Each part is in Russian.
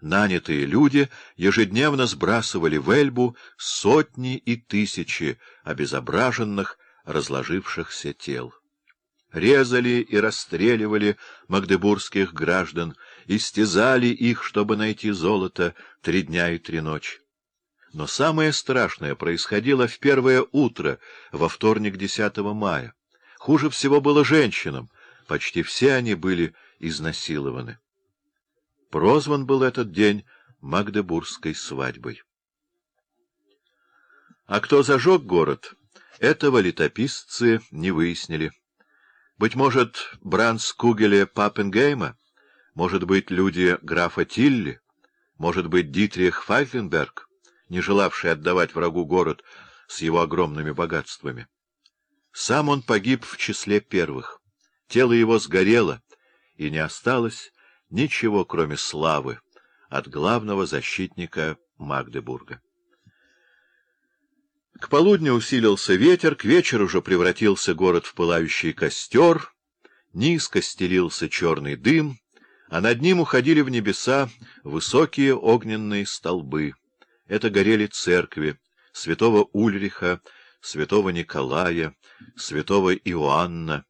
Нанятые люди ежедневно сбрасывали в Эльбу сотни и тысячи обезображенных, разложившихся тел. Резали и расстреливали магдебургских граждан, истязали их, чтобы найти золото, три дня и три ночи. Но самое страшное происходило в первое утро, во вторник 10 мая. Хуже всего было женщинам, почти все они были изнасилованы. Прозван был этот день Магдебургской свадьбой. А кто зажег город, этого летописцы не выяснили. Быть может, Бранс Кугеля Паппенгейма, может быть, люди графа Тилли, может быть, Дитрих Файфенберг, не желавший отдавать врагу город с его огромными богатствами. Сам он погиб в числе первых. Тело его сгорело, и не осталось ничего, кроме славы, от главного защитника Магдебурга. К полудню усилился ветер, к вечеру уже превратился город в пылающий костер, низко стелился черный дым, а над ним уходили в небеса высокие огненные столбы. Это горели церкви святого Ульриха, святого Николая, святого Иоанна,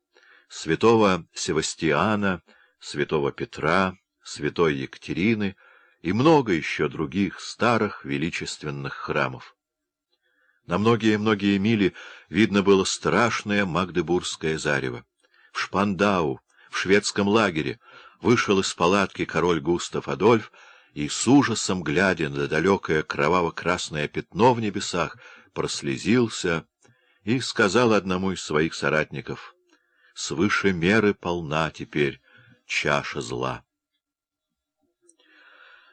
святого Севастиана, святого Петра, святой Екатерины и много еще других старых величественных храмов. На многие-многие мили видно было страшное магдебургское зарево. В Шпандау, в шведском лагере, вышел из палатки король Густав Адольф и, с ужасом глядя на далекое кроваво-красное пятно в небесах, прослезился и сказал одному из своих соратников, «Свыше меры полна теперь чаша зла».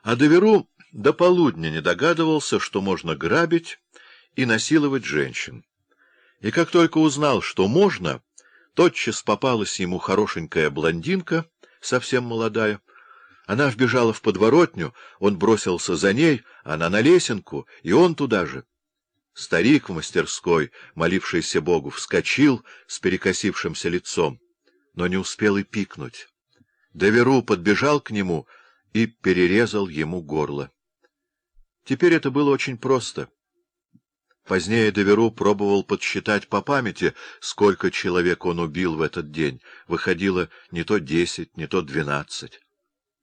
А Доверу до полудня не догадывался, что можно грабить и насиловать женщин. И как только узнал, что можно, тотчас попалась ему хорошенькая блондинка, совсем молодая. Она вбежала в подворотню, он бросился за ней, она на лесенку, и он туда же. Старик в мастерской, молившийся Богу, вскочил с перекосившимся лицом, но не успел и пикнуть. Доверу подбежал к нему и перерезал ему горло. Теперь это было очень просто. Позднее Деверу пробовал подсчитать по памяти, сколько человек он убил в этот день. Выходило не то десять, не то двенадцать.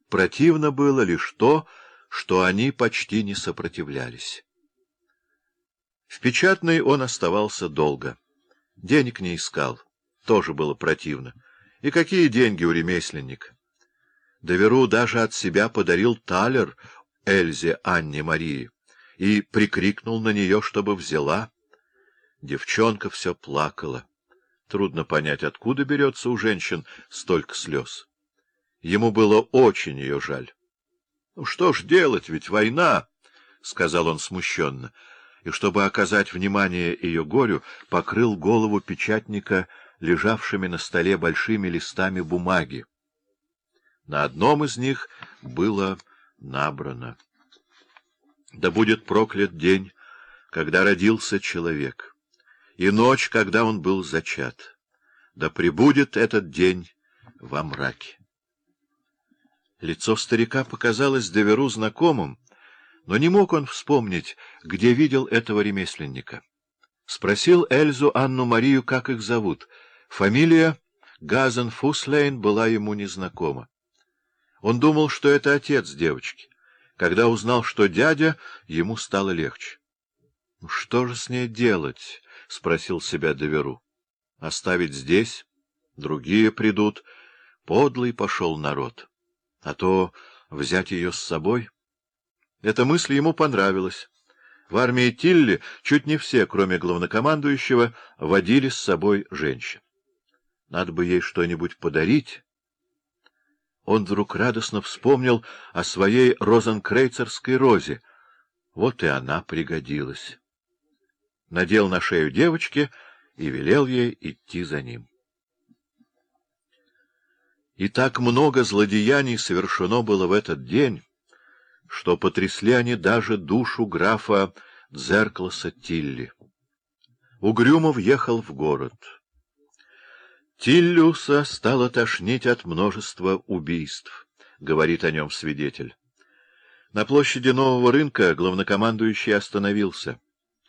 Противно было лишь то, что они почти не сопротивлялись. В печатной он оставался долго. Денег не искал. Тоже было противно. И какие деньги у ремесленника? Доверу даже от себя подарил талер Эльзе Анне Марии и прикрикнул на нее, чтобы взяла. Девчонка все плакала. Трудно понять, откуда берется у женщин столько слез. Ему было очень ее жаль. — Ну что ж делать, ведь война, — сказал он смущенно, и, чтобы оказать внимание ее горю, покрыл голову печатника лежавшими на столе большими листами бумаги. На одном из них было набрано. Да будет проклят день, когда родился человек, и ночь, когда он был зачат. Да пребудет этот день во мраке. Лицо старика показалось Деверу знакомым, но не мог он вспомнить, где видел этого ремесленника. Спросил Эльзу Анну-Марию, как их зовут. Фамилия Газен Фуслейн была ему незнакома. Он думал, что это отец девочки. Когда узнал, что дядя, ему стало легче. — Что же с ней делать? — спросил себя Доверу. — Оставить здесь? Другие придут. Подлый пошел народ. А то взять ее с собой? Эта мысль ему понравилась. В армии Тилли чуть не все, кроме главнокомандующего, водили с собой женщин. Надо бы ей что-нибудь подарить он вдруг радостно вспомнил о своей розенкрейцерской розе. Вот и она пригодилась. Надел на шею девочки и велел ей идти за ним. И так много злодеяний совершено было в этот день, что потрясли они даже душу графа Дзеркласа Тилли. Угрюмов ехал в город. Тиллюса стало тошнить от множества убийств, — говорит о нем свидетель. На площади нового рынка главнокомандующий остановился.